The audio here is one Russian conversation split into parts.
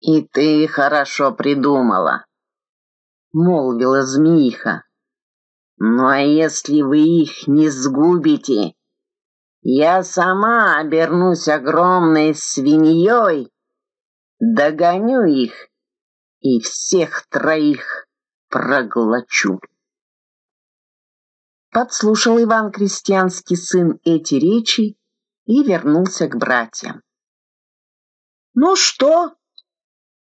И ты хорошо придумала, молвила змеиха. Ну а если вы их не сгубите, я сама обернусь огромной свиньей, догоню их и всех троих проглочу. Подслушал Иван Крестьянский сын эти речи и вернулся к братьям. «Ну что,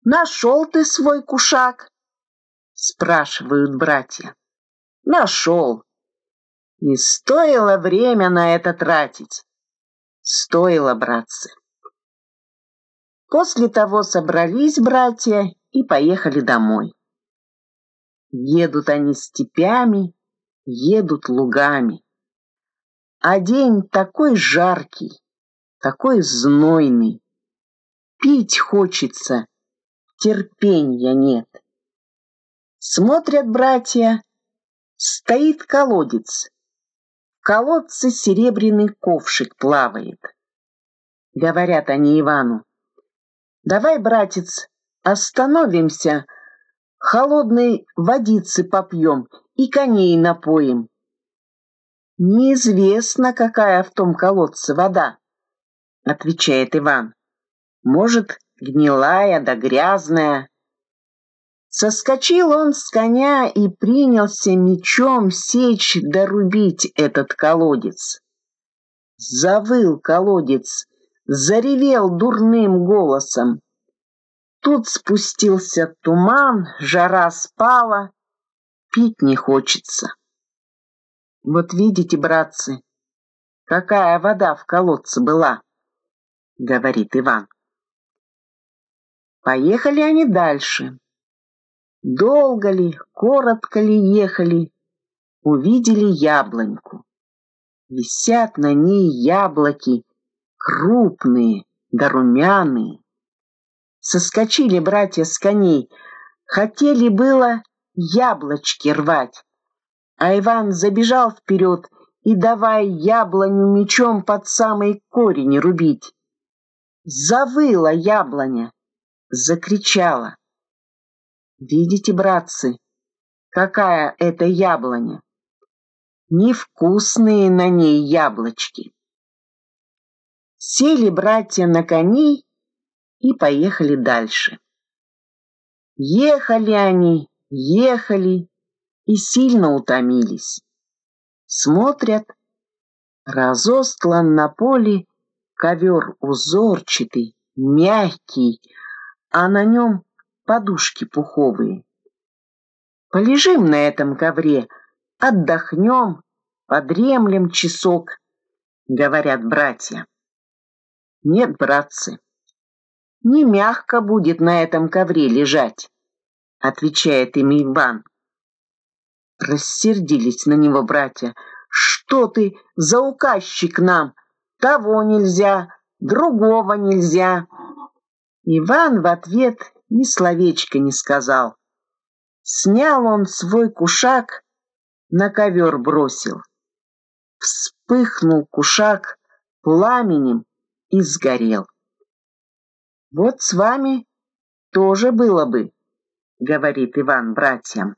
нашел ты свой кушак?» — спрашивают братья. «Нашел. И стоило время на это тратить. Стоило, братцы». После того собрались братья и поехали домой. Едут они степями, едут лугами. А день такой жаркий, такой знойный. Пить хочется, терпенья нет. Смотрят братья, стоит колодец. В колодце серебряный ковшик плавает. Говорят они Ивану, давай, братец, остановимся, холодной водицы попьем и коней напоим. Неизвестно, какая в том колодце вода, отвечает Иван. Может, гнилая да грязная. Соскочил он с коня и принялся мечом сечь да рубить этот колодец. Завыл колодец, заревел дурным голосом. Тут спустился туман, жара спала, пить не хочется. Вот видите, братцы, какая вода в колодце была, говорит Иван. Поехали они дальше. Долго ли, коротко ли ехали, увидели яблоньку. Висят на ней яблоки, крупные да румяные. Соскочили братья с коней, хотели было яблочки рвать. А Иван забежал вперед и давай яблоню мечом под самый корень рубить. Завыла яблоня, закричала. Видите, братцы, какая это яблоня? Невкусные на ней яблочки. Сели братья на коней и поехали дальше. Ехали они, ехали и сильно утомились. Смотрят, разостлан на поле ковер узорчатый, мягкий, а на нем подушки пуховые. Полежим на этом ковре, отдохнем, подремлем часок, говорят братья. Нет, братцы, не мягко будет на этом ковре лежать отвечает им Иван. Рассердились на него братья. Что ты за указчик нам? Того нельзя, другого нельзя. Иван в ответ ни словечка не сказал. Снял он свой кушак, на ковер бросил. Вспыхнул кушак пламенем и сгорел. Вот с вами тоже было бы говорит Иван братьям.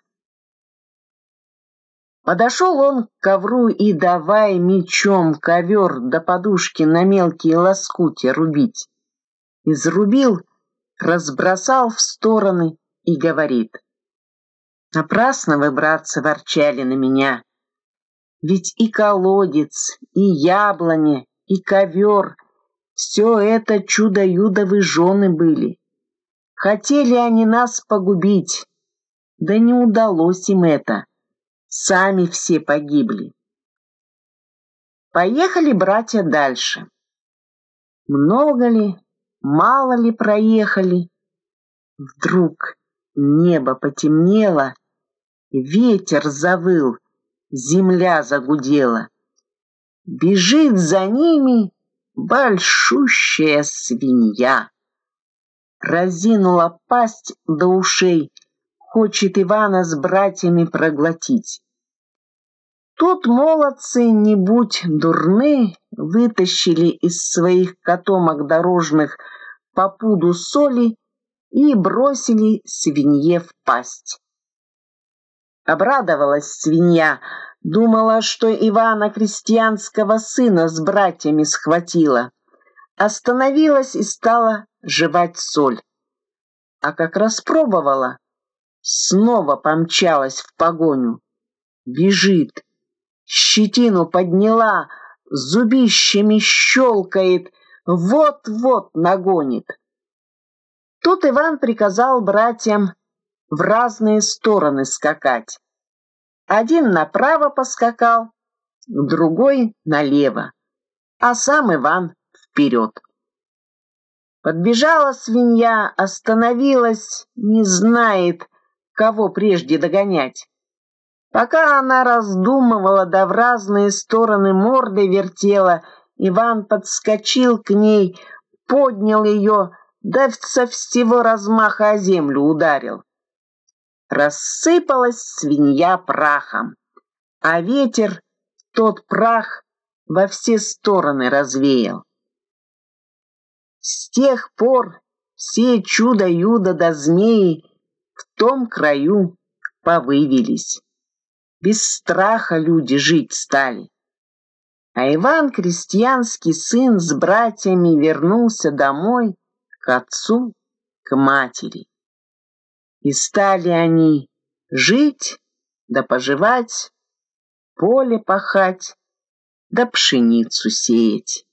Подошел он к ковру и давай мечом ковер до подушки на мелкие лоскути рубить. Изрубил, разбросал в стороны и говорит. Напрасно вы, братцы, ворчали на меня. Ведь и колодец, и яблоня, и ковер — все это чудо-юдовы жены были. Хотели они нас погубить, да не удалось им это. Сами все погибли. Поехали братья дальше. Много ли, мало ли проехали? Вдруг небо потемнело, ветер завыл, земля загудела. Бежит за ними большущая свинья разинула пасть до ушей, хочет Ивана с братьями проглотить. Тут молодцы, не будь дурны, вытащили из своих котомок дорожных по пуду соли и бросили свинье в пасть. Обрадовалась свинья, думала, что Ивана Крестьянского сына с братьями схватила. Остановилась и стала жевать соль. А как распробовала, снова помчалась в погоню. Бежит, щетину подняла, зубищами щелкает, вот-вот нагонит. Тут Иван приказал братьям в разные стороны скакать. Один направо поскакал, другой налево, а сам Иван вперед. Подбежала свинья, остановилась, не знает, кого прежде догонять. Пока она раздумывала, да в разные стороны морды вертела, Иван подскочил к ней, поднял ее, да со всего размаха о землю ударил. Рассыпалась свинья прахом, а ветер тот прах во все стороны развеял. С тех пор все чудо-юдо да змеи в том краю повывелись. Без страха люди жить стали. А Иван, крестьянский сын, с братьями вернулся домой к отцу, к матери. И стали они жить да поживать, поле пахать да пшеницу сеять.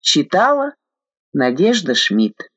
Читала Надежда Шмидт